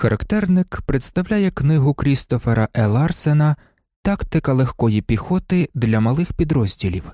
Характерник представляє книгу Крістофера Е. Ларсена Тактика легкої піхоти для малих підрозділів.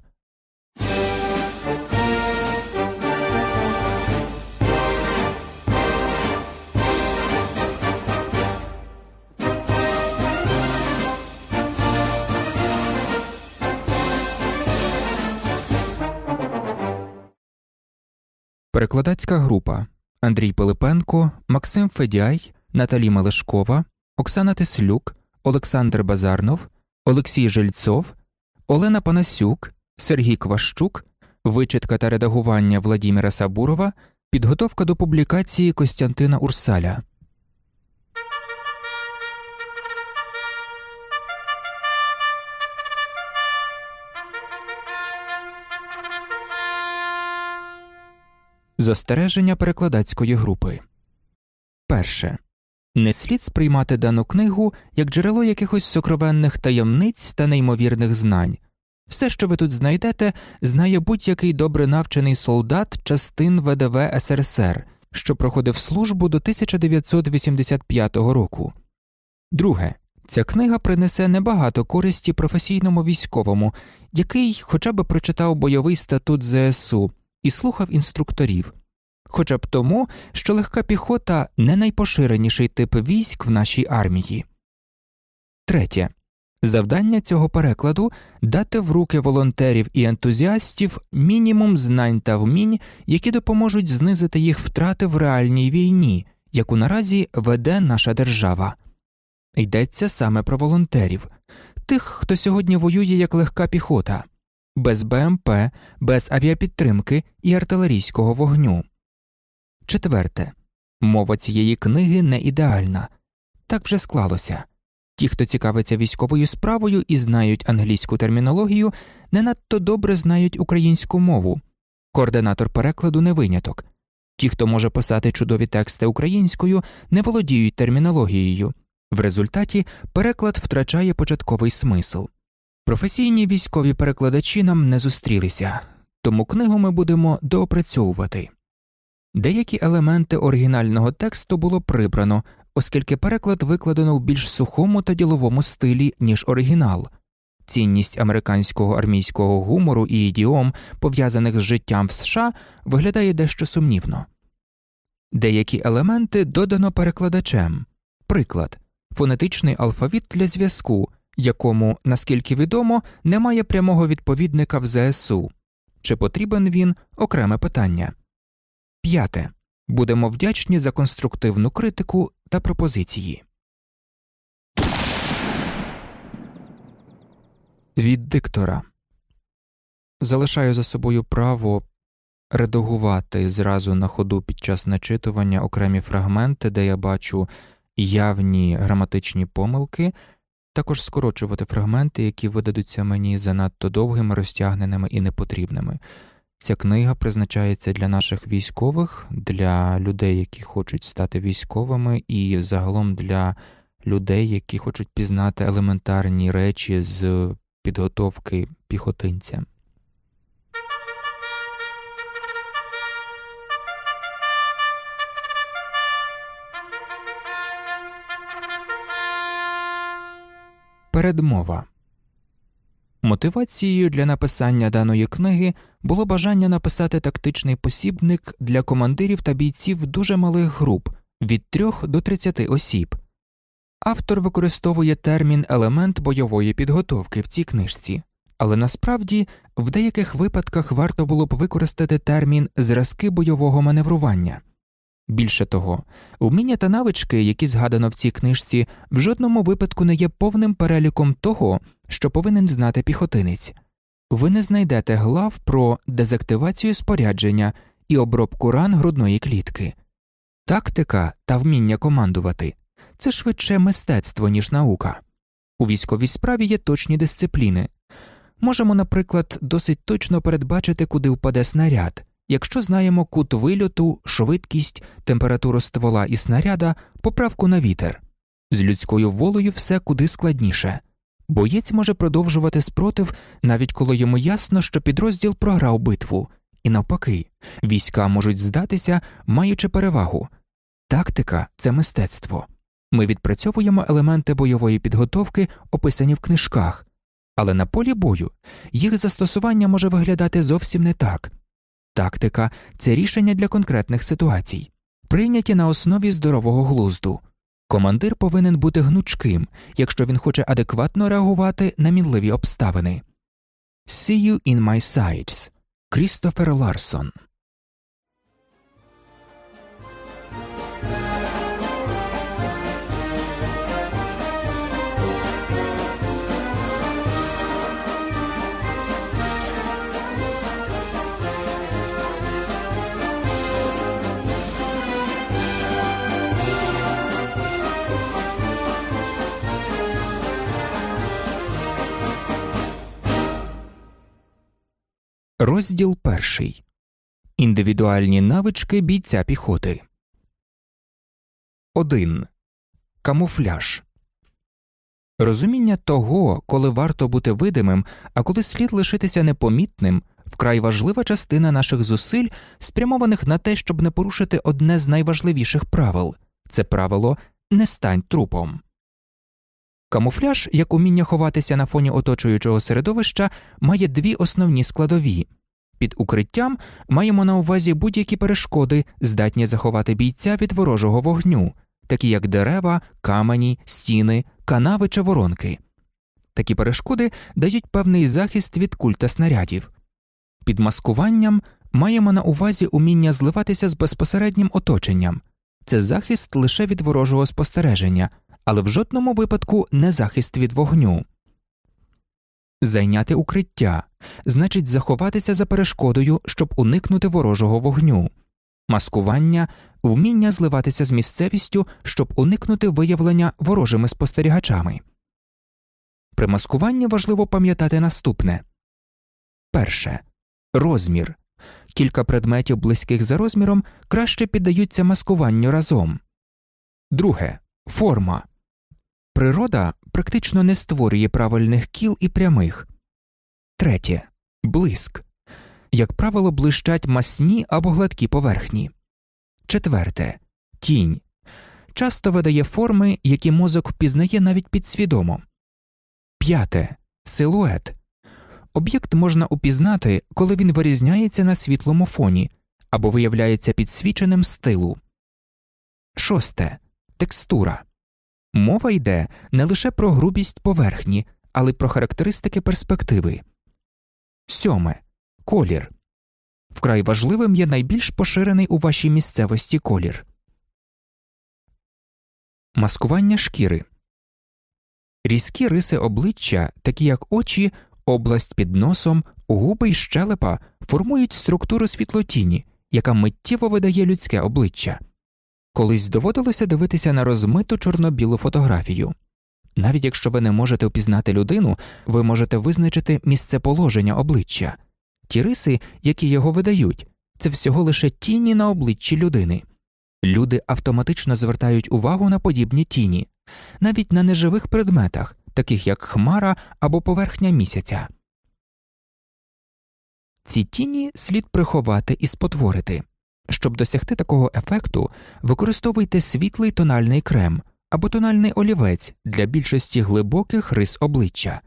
Перекладацька група Андрій Пилипенко, Максим Федяй, Наталі Мелешкова, Оксана Теслюк, Олександр Базарнов, Олексій Жильцов, Олена Панасюк, Сергій Кващук, вичитка та редагування Владіміра Сабурова, підготовка до публікації Костянтина Урсаля. Застереження перекладацької групи перше не слід сприймати дану книгу як джерело якихось сокровенних таємниць та неймовірних знань. Все, що ви тут знайдете, знає будь-який добре навчений солдат частин ВДВ СРСР, що проходив службу до 1985 року. Друге, ця книга принесе небагато користі професійному військовому, який хоча б прочитав бойовий статут ЗСУ і слухав інструкторів хоча б тому, що легка піхота не найпоширеніший тип військ в нашій армії. Третє завдання цього перекладу дати в руки волонтерів і ентузіастів мінімум знань та вмінь, які допоможуть знизити їх втрати в реальній війні, яку наразі веде наша держава. Йдеться саме про волонтерів, тих, хто сьогодні воює як легка піхота, без БМП, без авіапідтримки і артилерійського вогню. Четверте мова цієї книги не ідеальна, так вже склалося. Ті, хто цікавиться військовою справою і знають англійську термінологію, не надто добре знають українську мову. Координатор перекладу не виняток. Ті, хто може писати чудові тексти українською, не володіють термінологією. В результаті переклад втрачає початковий смисл. Професійні військові перекладачі нам не зустрілися, тому книгу ми будемо доопрацьовувати. Деякі елементи оригінального тексту було прибрано, оскільки переклад викладено в більш сухому та діловому стилі, ніж оригінал. Цінність американського армійського гумору і ідіом, пов'язаних з життям в США, виглядає дещо сумнівно. Деякі елементи додано перекладачем приклад фонетичний алфавіт для зв'язку, якому, наскільки відомо, немає прямого відповідника в ЗСУ, чи потрібен він окреме питання. П'яте будемо вдячні за конструктивну критику та пропозиції. Від диктора залишаю за собою право редагувати зразу на ходу під час начитування окремі фрагменти, де я бачу явні граматичні помилки, також скорочувати фрагменти, які видадуться мені занадто довгими, розтягненими і непотрібними. Ця книга призначається для наших військових, для людей, які хочуть стати військовими, і загалом для людей, які хочуть пізнати елементарні речі з підготовки піхотинця. Передмова Мотивацією для написання даної книги було бажання написати тактичний посібник для командирів та бійців дуже малих груп від 3 до 30 осіб. Автор використовує термін елемент бойової підготовки в цій книжці, але насправді в деяких випадках варто було б використати термін зразки бойового маневрування. Більше того, вміння та навички, які згадано в цій книжці, в жодному випадку не є повним переліком того, що повинен знати піхотинець. Ви не знайдете глав про дезактивацію спорядження і обробку ран грудної клітки. Тактика та вміння командувати це швидше мистецтво, ніж наука. У військовій справі є точні дисципліни. Можемо, наприклад, досить точно передбачити, куди впаде снаряд, якщо знаємо кут вильоту, швидкість, температуру ствола і снаряда, поправку на вітер. З людською волею все куди складніше. Боєць може продовжувати спротив, навіть коли йому ясно, що підрозділ програв битву, і навпаки, війська можуть здатися, маючи перевагу. Тактика це мистецтво, Ми відпрацьовуємо елементи бойової підготовки, описані в книжках, але на полі бою їх застосування може виглядати зовсім не так. Тактика це рішення для конкретних ситуацій, прийняті на основі здорового глузду. Командир повинен бути гнучким, якщо він хоче адекватно реагувати на мінливі обставини. See you in my sights. Крістофер Ларсон Розділ перший Індивідуальні навички бійця піхоти 1. Камуфляж Розуміння того, коли варто бути видимим, а коли слід лишитися непомітним, вкрай важлива частина наших зусиль, спрямованих на те, щоб не порушити одне з найважливіших правил це правило не стань трупом. Камуфляж, як уміння ховатися на фоні оточуючого середовища, має дві основні складові. Під укриттям маємо на увазі будь-які перешкоди, здатні заховати бійця від ворожого вогню, такі як дерева, камені, стіни, канави чи воронки. Такі перешкоди дають певний захист від куль та снарядів. Під маскуванням маємо на увазі уміння зливатися з безпосереднім оточенням це захист лише від ворожого спостереження, але в жодному випадку не захист від вогню. Зайняти укриття значить заховатися за перешкодою, щоб уникнути ворожого вогню, маскування вміння зливатися з місцевістю, щоб уникнути виявлення ворожими спостерігачами. При маскуванні важливо пам'ятати наступне перше розмір кілька предметів близьких за розміром краще піддаються маскуванню разом. Друге форма Природа практично не створює правильних кіл і прямих. Третє блиск. Як правило, блищать масні або гладкі поверхні. Четверте тінь. Часто видає форми, які мозок впізнає навіть підсвідомо. П'яте силует. Об'єкт можна упізнати, коли він вирізняється на світлому фоні або виявляється підсвіченим стилу. Шосте текстура. Мова йде не лише про грубість поверхні, але й про характеристики перспективи. Сьоме колір. Вкрай важливим є найбільш поширений у вашій місцевості колір. Маскування шкіри різкі риси обличчя, такі як очі, область під носом, губи й щелепа, формують структуру світлотіні, яка миттєво видає людське обличчя. Колись доводилося дивитися на розмиту чорно-білу фотографію. Навіть якщо ви не можете впізнати людину, ви можете визначити місцеположення обличчя. Ті риси, які його видають, це всього лише тіні на обличчі людини. Люди автоматично звертають увагу на подібні тіні, навіть на неживих предметах, таких як хмара або поверхня місяця. Ці тіні слід приховати і спотворити. Щоб досягти такого ефекту, використовуйте світлий тональний крем або тональний олівець для більшості глибоких рис обличчя,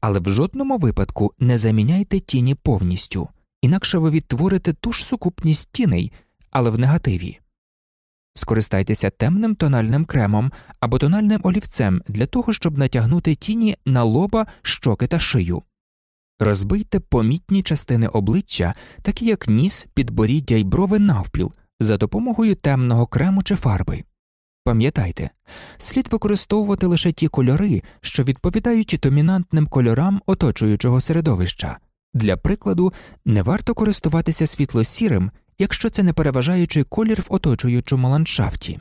але в жодному випадку не заміняйте тіні повністю, інакше ви відтворите ту ж сукупність тіней, але в негативі. Скористайтеся темним тональним кремом або тональним олівцем для того, щоб натягнути тіні на лоба, щоки та шию. Розбийте помітні частини обличчя, такі як ніс, підборіддя й брови навпіл, за допомогою темного крему чи фарби. Пам'ятайте, слід використовувати лише ті кольори, що відповідають домінантним кольорам оточуючого середовища. Для прикладу, не варто користуватися світло-сірим, якщо це не переважаючий колір в оточуючому ландшафті.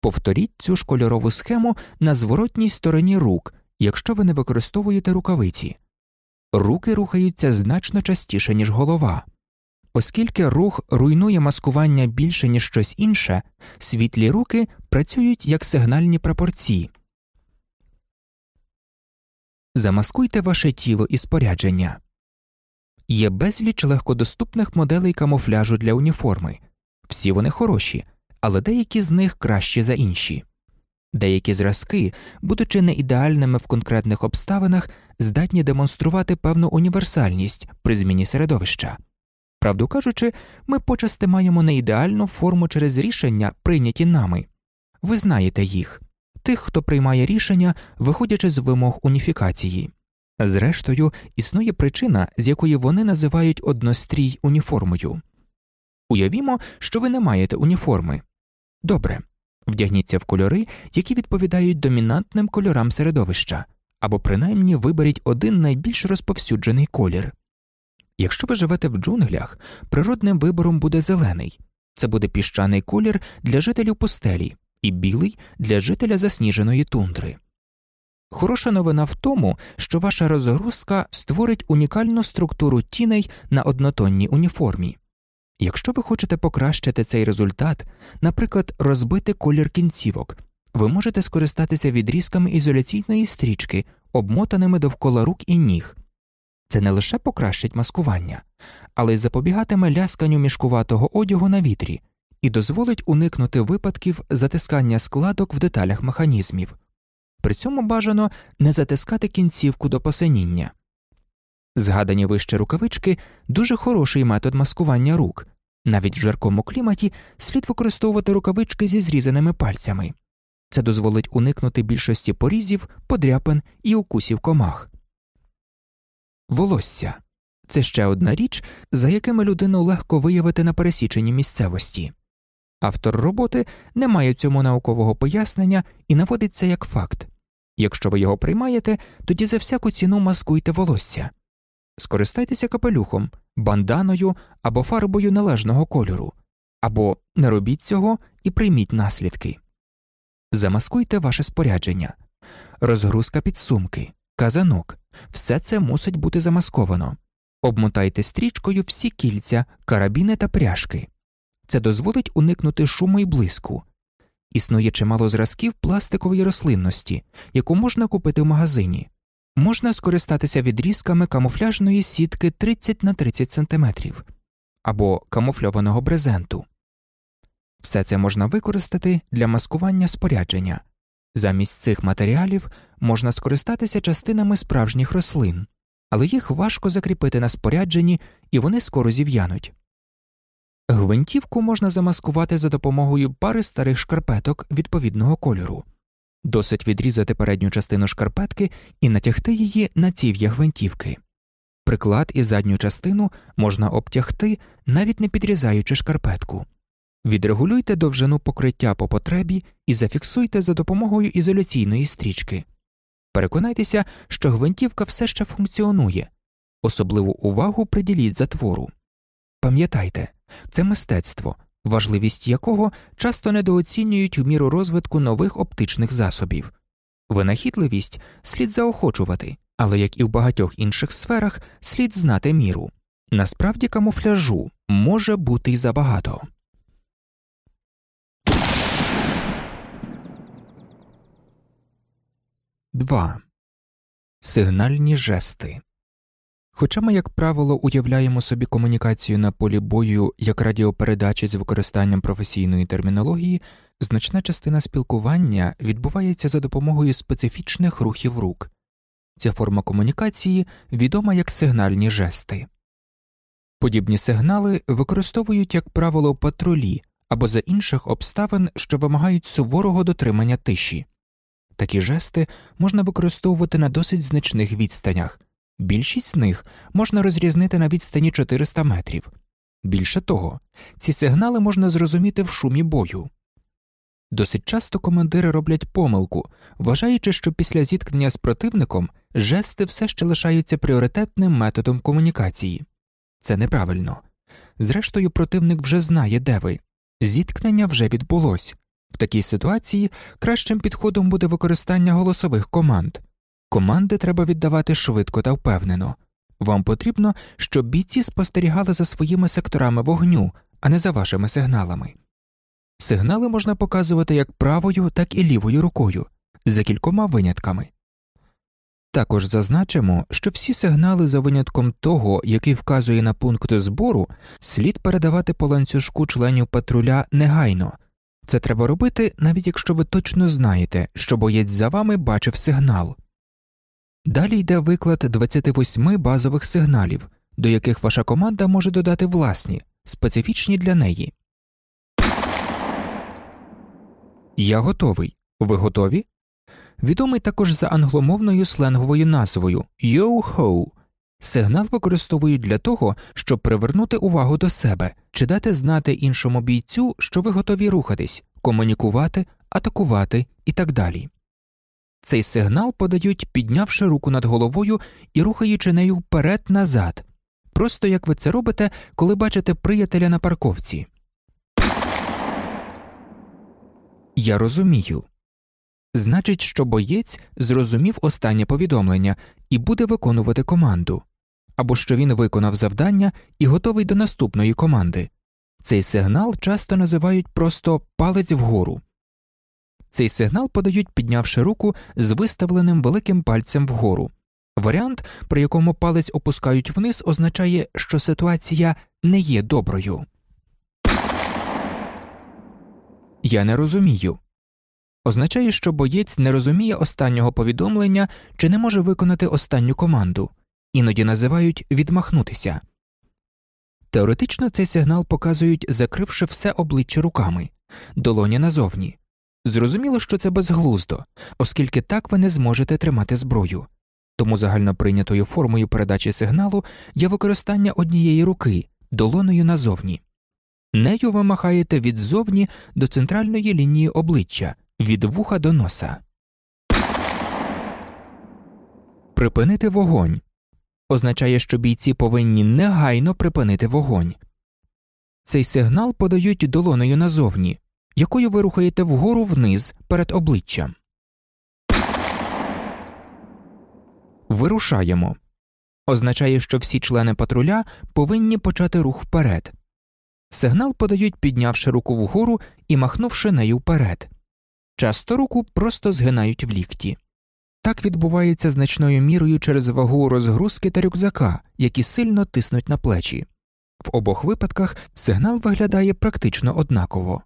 Повторіть цю ж кольорову схему на зворотній стороні рук, якщо ви не використовуєте рукавиці руки рухаються значно частіше, ніж голова. Оскільки рух руйнує маскування більше, ніж щось інше, світлі руки працюють як сигнальні прапорці. Замаскуйте ваше тіло і спорядження. Є безліч легкодоступних моделей камуфляжу для уніформи. Всі вони хороші, але деякі з них кращі за інші. Деякі зразки, будучи не ідеальними в конкретних обставинах, здатні демонструвати певну універсальність при зміні середовища. Правду кажучи, ми почасти маємо неідеальну форму через рішення, прийняті нами. Ви знаєте їх тих, хто приймає рішення, виходячи з вимог уніфікації. Зрештою, існує причина, з якої вони називають однострій уніформою. Уявімо, що ви не маєте уніформи. Добре, вдягніться в кольори, які відповідають домінантним кольорам середовища, або принаймні виберіть один найбільш розповсюджений колір. Якщо ви живете в джунглях, природним вибором буде зелений це буде піщаний колір для жителів пустелі і білий для жителя засніженої тундри. Хороша новина в тому, що ваша розгрузка створить унікальну структуру тіней на однотонній уніформі. Якщо ви хочете покращити цей результат, наприклад, розбити колір кінцівок, ви можете скористатися відрізками ізоляційної стрічки, обмотаними довкола рук і ніг. Це не лише покращить маскування, але й запобігатиме лясканню мішкуватого одягу на вітрі і дозволить уникнути випадків затискання складок в деталях механізмів. При цьому бажано не затискати кінцівку до посиніння. Згадані вище рукавички дуже хороший метод маскування рук, навіть в жаркому кліматі слід використовувати рукавички зі зрізаними пальцями. Це дозволить уникнути більшості порізів, подряпин і укусів комах. Волосся. Це ще одна річ, за якими людину легко виявити на пересіченні місцевості. Автор роботи не має цьому наукового пояснення і наводить це як факт. Якщо ви його приймаєте, тоді за всяку ціну маскуйте волосся, скористайтеся капелюхом, банданою або фарбою належного кольору, або не робіть цього і прийміть наслідки. Замаскуйте ваше спорядження, розгрузка підсумки, казанок все це мусить бути замасковано. Обмотайте стрічкою всі кільця, карабіни та пряжки. Це дозволить уникнути шуму і блиску. Існує чимало зразків пластикової рослинності, яку можна купити в магазині. Можна скористатися відрізками камуфляжної сітки 30 на 30 см або камуфльованого брезенту. Все це можна використати для маскування спорядження. Замість цих матеріалів можна скористатися частинами справжніх рослин, але їх важко закріпити на спорядженні і вони скоро зів'януть. Гвинтівку можна замаскувати за допомогою пари старих шкарпеток відповідного кольору. Досить відрізати передню частину шкарпетки і натягти її на ців'я гвинтівки. Приклад і задню частину можна обтягти, навіть не підрізаючи шкарпетку. Відрегулюйте довжину покриття по потребі і зафіксуйте за допомогою ізоляційної стрічки. Переконайтеся, що гвинтівка все ще функціонує, особливу увагу приділіть затвору. Пам'ятайте, це мистецтво, важливість якого часто недооцінюють у міру розвитку нових оптичних засобів. Винахідливість слід заохочувати, але як і в багатьох інших сферах, слід знати міру. Насправді камуфляжу може бути й забагато. Два сигнальні жести. Хоча ми, як правило, уявляємо собі комунікацію на полі бою як радіопередачі з використанням професійної термінології, значна частина спілкування відбувається за допомогою специфічних рухів рук. Ця форма комунікації відома як сигнальні жести. Подібні сигнали використовують, як правило, патрулі або за інших обставин, що вимагають суворого дотримання тиші. Такі жести можна використовувати на досить значних відстанях. Більшість з них можна розрізнити на відстані 400 метрів. Більше того, ці сигнали можна зрозуміти в шумі бою. Досить часто командири роблять помилку, вважаючи, що після зіткнення з противником жести все ще лишаються пріоритетним методом комунікації. Це неправильно. Зрештою, противник вже знає, де ви. Зіткнення вже відбулось. В такій ситуації кращим підходом буде використання голосових команд. Команди треба віддавати швидко та впевнено. Вам потрібно, щоб бійці спостерігали за своїми секторами вогню, а не за вашими сигналами. Сигнали можна показувати як правою, так і лівою рукою, за кількома винятками. Також зазначимо, що всі сигнали за винятком того, який вказує на пункти збору, слід передавати по ланцюжку членів патруля негайно Це треба робити, навіть якщо ви точно знаєте, що боєць за вами бачив сигнал. Далі йде виклад 28 базових сигналів, до яких ваша команда може додати власні, специфічні для неї. Я готовий. Ви готові? Відомий також за англомовною сленговою назвою «Йоу-хоу». Сигнал використовують для того, щоб привернути увагу до себе чи дати знати іншому бійцю, що ви готові рухатись, комунікувати, атакувати і так далі. Цей сигнал подають, піднявши руку над головою і рухаючи нею вперед назад, просто як ви це робите, коли бачите приятеля на парковці. Я розумію. Значить, що боєць зрозумів останнє повідомлення і буде виконувати команду, або що він виконав завдання і готовий до наступної команди. Цей сигнал часто називають просто палець вгору. Цей сигнал подають, піднявши руку з виставленим великим пальцем вгору. Варіант, при якому палець опускають вниз, означає, що ситуація не є доброю. Я не розумію. Означає, що боєць не розуміє останнього повідомлення чи не може виконати останню команду, іноді називають відмахнутися. Теоретично цей сигнал показують, закривши все обличчя руками, долоні назовні. Зрозуміло, що це безглуздо, оскільки так ви не зможете тримати зброю, тому загальноприйнятою формою передачі сигналу є використання однієї руки долоною назовні. Нею ви махаєте від зовні до центральної лінії обличчя, від вуха до носа. Припинити вогонь означає, що бійці повинні негайно припинити вогонь. Цей сигнал подають долоною назовні, якою ви рухаєте вгору вниз перед обличчям. Вирушаємо означає, що всі члени патруля повинні почати рух вперед. Сигнал подають, піднявши руку вгору і махнувши нею вперед. Часто руку просто згинають в лікті. Так відбувається значною мірою через вагу розгрузки та рюкзака, які сильно тиснуть на плечі. В обох випадках сигнал виглядає практично однаково.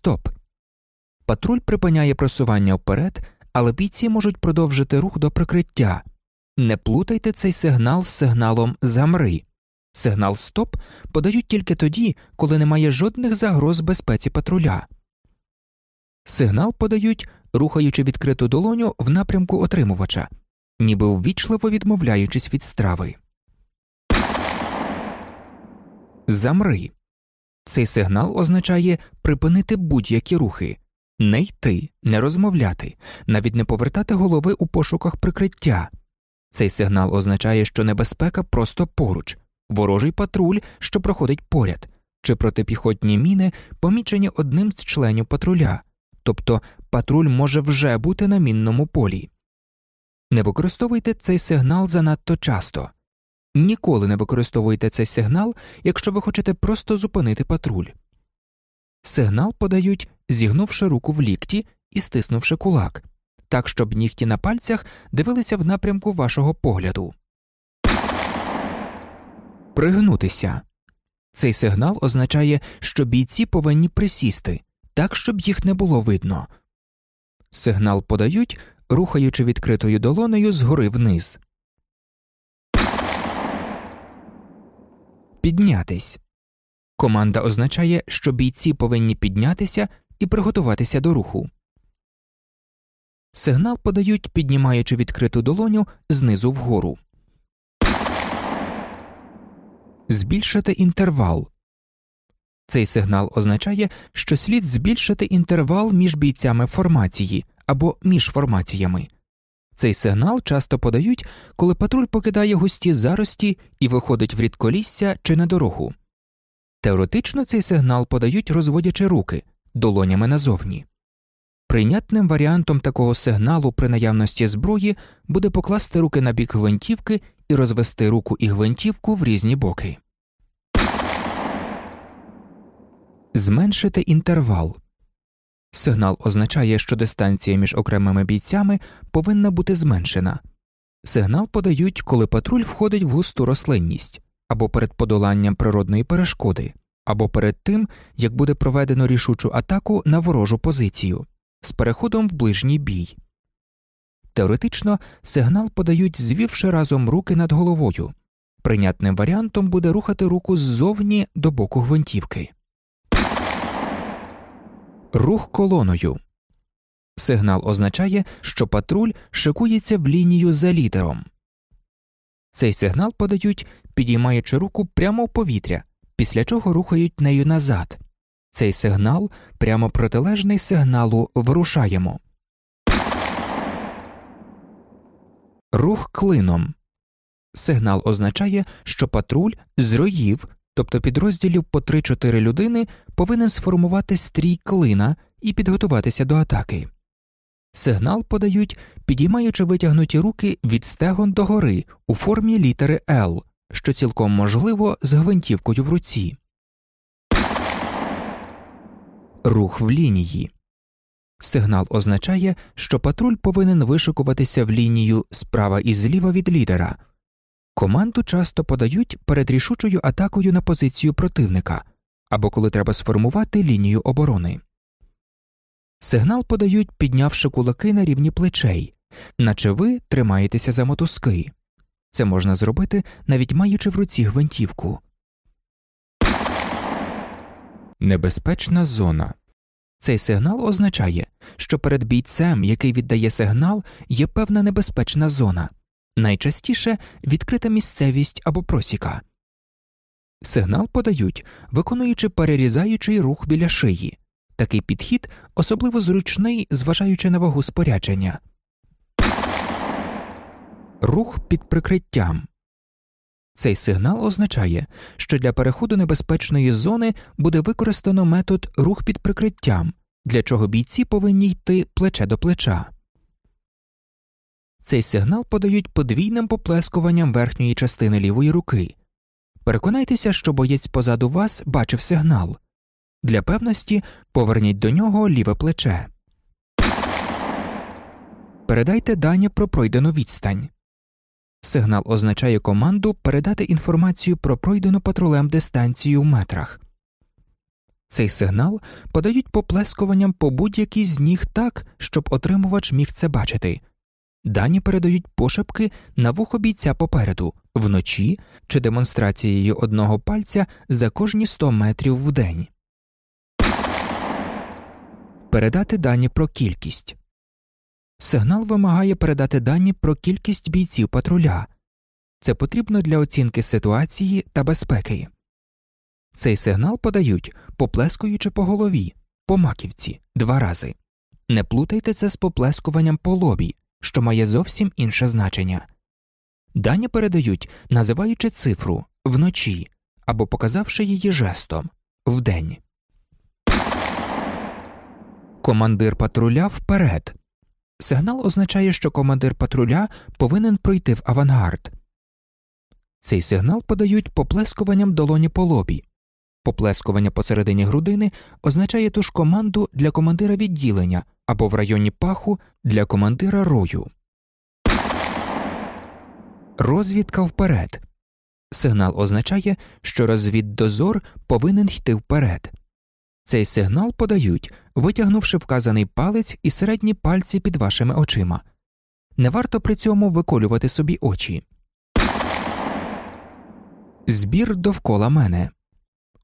Стоп. Патруль припиняє просування вперед, але бійці можуть продовжити рух до прикриття. Не плутайте цей сигнал з сигналом замри. Сигнал стоп подають тільки тоді, коли немає жодних загроз безпеці патруля. Сигнал подають, рухаючи відкриту долоню в напрямку отримувача, ніби ввічливо відмовляючись від страви. Замри. Цей сигнал означає припинити будь-які рухи, не йти, не розмовляти, навіть не повертати голови у пошуках прикриття. Цей сигнал означає, що небезпека просто поруч, ворожий патруль, що проходить поряд, чи протипіхотні міни, помічені одним з членів патруля, тобто патруль може вже бути на мінному полі. Не використовуйте цей сигнал занадто часто. Ніколи не використовуйте цей сигнал, якщо ви хочете просто зупинити патруль. Сигнал подають, зігнувши руку в лікті і стиснувши кулак, так щоб нігті на пальцях дивилися в напрямку вашого погляду. Пригнутися. Цей сигнал означає, що бійці повинні присісти так, щоб їх не було видно. Сигнал подають, рухаючи відкритою долонею згори вниз. Піднятись. Команда означає, що бійці повинні піднятися і приготуватися до руху. Сигнал подають, піднімаючи відкриту долоню знизу вгору. Збільшити інтервал. Цей сигнал означає, що слід збільшити інтервал між бійцями формації або між формаціями. Цей сигнал часто подають, коли патруль покидає густі зарості і виходить в рідколісся чи на дорогу. Теоретично цей сигнал подають, розводячи руки долонями назовні. Прийнятним варіантом такого сигналу при наявності зброї буде покласти руки на бік гвинтівки і розвести руку і гвинтівку в різні боки. Зменшити інтервал. Сигнал означає, що дистанція між окремими бійцями повинна бути зменшена. Сигнал подають, коли патруль входить в густу рослинність або перед подоланням природної перешкоди, або перед тим, як буде проведено рішучу атаку на ворожу позицію з переходом в ближній бій. Теоретично сигнал подають, звівши разом руки над головою. Прийнятним варіантом буде рухати руку ззовні до боку гвинтівки. Рух колоною сигнал означає, що патруль шикується в лінію за лідером. Цей сигнал подають, підіймаючи руку прямо в повітря, після чого рухають нею назад. Цей сигнал прямо протилежний сигналу вирушаємо. Рух клином сигнал означає, що патруль з роїв, тобто підрозділів по 3-4 людини, повинен сформувати стрій клина і підготуватися до атаки. Сигнал подають, підіймаючи витягнуті руки від стегон до гори у формі літери Л, що цілком можливо з гвинтівкою в руці. Рух в лінії. Сигнал означає, що патруль повинен вишикуватися в лінію справа і зліва від лідера. Команду часто подають перед рішучою атакою на позицію противника або коли треба сформувати лінію оборони. Сигнал подають, піднявши кулаки на рівні плечей, наче ви тримаєтеся за мотузки. Це можна зробити, навіть маючи в руці гвинтівку. Небезпечна зона. Цей сигнал означає, що перед бійцем, який віддає сигнал, є певна небезпечна зона, найчастіше відкрита місцевість або просіка. Сигнал подають, виконуючи перерізаючий рух біля шиї. Такий підхід особливо зручний, зважаючи на вагу спорядження. Рух під прикриттям цей сигнал означає, що для переходу небезпечної зони буде використано метод рух під прикриттям, для чого бійці повинні йти плече до плеча. Цей сигнал подають подвійним поплескуванням верхньої частини лівої руки. Переконайтеся, що боєць позаду вас бачив сигнал. Для певності поверніть до нього ліве плече. Передайте дані про пройдену відстань. Сигнал означає команду передати інформацію про пройдену патрулем дистанцію в метрах. Цей сигнал подають поплескуванням по будь-якій з ніг так, щоб отримувач міг це бачити. Дані передають пошепки на вухо бійця попереду, вночі чи демонстрацією одного пальця за кожні 100 метрів в день. Передати дані про кількість. Сигнал вимагає передати дані про кількість бійців патруля. Це потрібно для оцінки ситуації та безпеки. Цей сигнал подають, поплескуючи по голові, по маківці два рази. Не плутайте це з поплескуванням по лобі, що має зовсім інше значення. Дані передають, називаючи цифру вночі або показавши її жестом вдень. Командир патруля вперед. Сигнал означає, що командир патруля повинен пройти в авангард. Цей сигнал подають поплескуванням долоні по лобі. Поплескування посередині грудини означає ту ж команду для командира відділення або в районі паху для командира рою. Розвідка вперед. Сигнал означає, що розвіддозор повинен йти вперед. Цей сигнал подають, витягнувши вказаний палець і середні пальці під вашими очима. Не варто при цьому виколювати собі очі. Збір довкола мене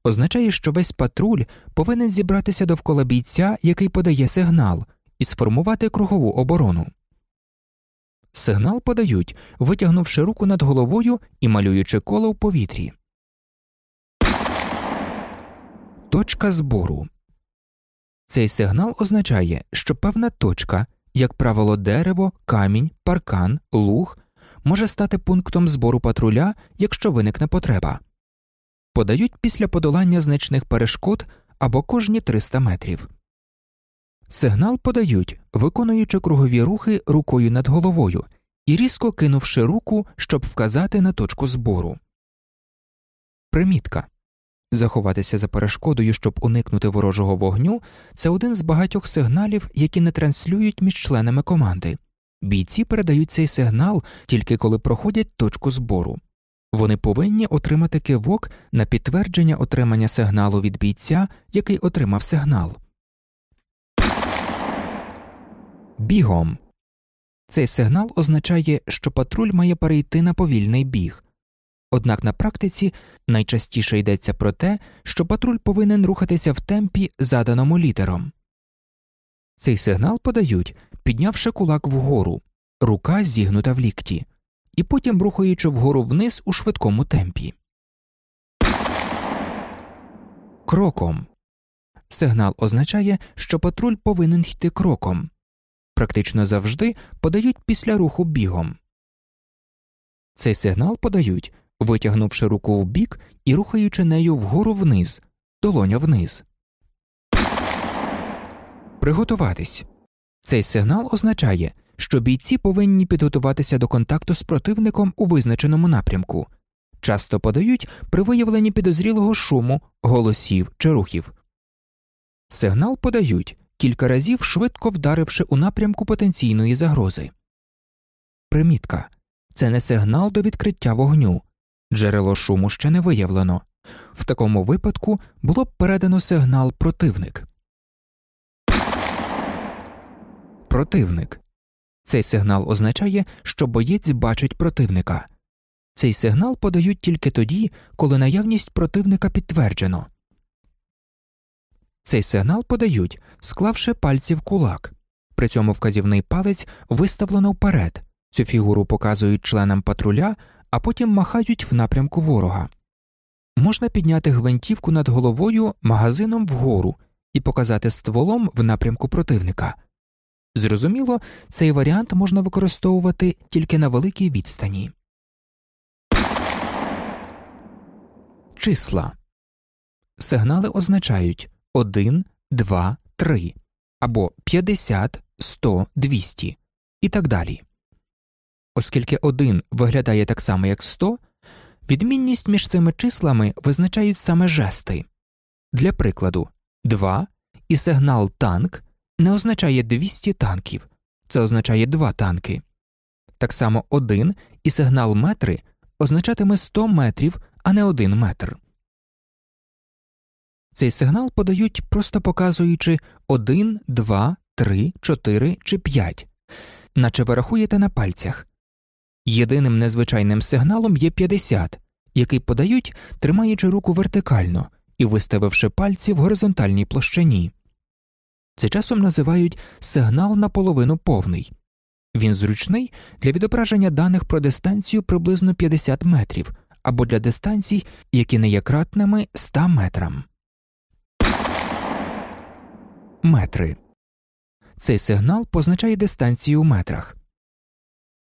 означає, що весь патруль повинен зібратися довкола бійця, який подає сигнал, і сформувати кругову оборону. Сигнал подають, витягнувши руку над головою і малюючи коло в повітрі. Точка збору цей сигнал означає, що певна точка, як правило, дерево, камінь, паркан, луг, може стати пунктом збору патруля, якщо виникне потреба. Подають після подолання значних перешкод або кожні 300 метрів. Сигнал подають, виконуючи кругові рухи рукою над головою і різко кинувши руку, щоб вказати на точку збору. Примітка Заховатися за перешкодою, щоб уникнути ворожого вогню, це один з багатьох сигналів, які не транслюють між членами команди. Бійці передають цей сигнал тільки коли проходять точку збору. Вони повинні отримати кивок на підтвердження отримання сигналу від бійця, який отримав сигнал. Бігом цей сигнал означає, що патруль має перейти на повільний біг. Однак на практиці найчастіше йдеться про те, що патруль повинен рухатися в темпі, заданому літером. Цей сигнал подають, піднявши кулак вгору, рука зігнута в лікті, і потім рухаючи вгору вниз у швидкому темпі. Кроком сигнал означає, що патруль повинен йти кроком. Практично завжди подають після руху бігом. Цей сигнал подають, витягнувши руку в бік і рухаючи нею вгору вниз, долоня вниз. Приготуватись. Цей сигнал означає, що бійці повинні підготуватися до контакту з противником у визначеному напрямку, часто подають при виявленні підозрілого шуму, голосів чи рухів. Сигнал подають кілька разів швидко вдаривши у напрямку потенційної загрози. Примітка це не сигнал до відкриття вогню, джерело шуму ще не виявлено. В такому випадку було б передано сигнал противник. Противник цей сигнал означає, що боєць бачить противника. Цей сигнал подають тільки тоді, коли наявність противника підтверджено. Цей сигнал подають, склавши пальці в кулак. При цьому вказівний палець виставлено вперед. Цю фігуру показують членам патруля, а потім махають в напрямку ворога. Можна підняти гвинтівку над головою магазином вгору і показати стволом в напрямку противника. Зрозуміло, цей варіант можна використовувати тільки на великій відстані. Числа сигнали означають 1, 2, 3 або 50, 100, 200 і так далі. Оскільки 1 виглядає так само, як 100, відмінність між цими числами визначають саме жести. Для прикладу, 2 і сигнал танк не означає 200 танків, це означає 2 танки. Так само 1 і сигнал метри означатиме 100 метрів, а не 1 метр. Цей сигнал подають, просто показуючи 1, 2, 3, 4 чи 5, наче ви рахуєте на пальцях. Єдиним незвичайним сигналом є 50, який подають, тримаючи руку вертикально і виставивши пальці в горизонтальній площині. Це часом називають сигнал наполовину повний. Він зручний для відображення даних про дистанцію приблизно 50 метрів або для дистанцій, які не є кратними 100 метрам. Метри цей сигнал позначає дистанцію у метрах.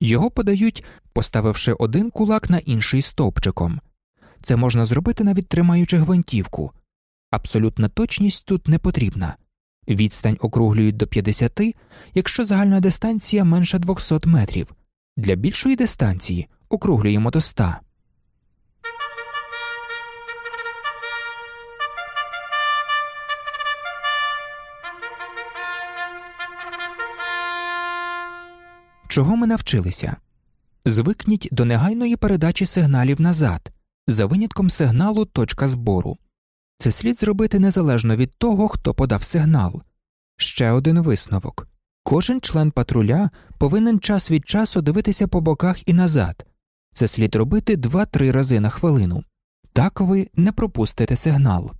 Його подають, поставивши один кулак на інший стовпчиком. Це можна зробити навіть тримаючи гвинтівку. Абсолютна точність тут не потрібна. Відстань округлюють до 50, якщо загальна дистанція менша 200 метрів. Для більшої дистанції округлюємо до 100. Чого ми навчилися? Звикніть до негайної передачі сигналів назад, за винятком сигналу точка збору. Це слід зробити незалежно від того, хто подав сигнал. Ще один висновок кожен член патруля повинен час від часу дивитися по боках і назад. Це слід робити 2-3 рази на хвилину. Так ви не пропустите сигнал.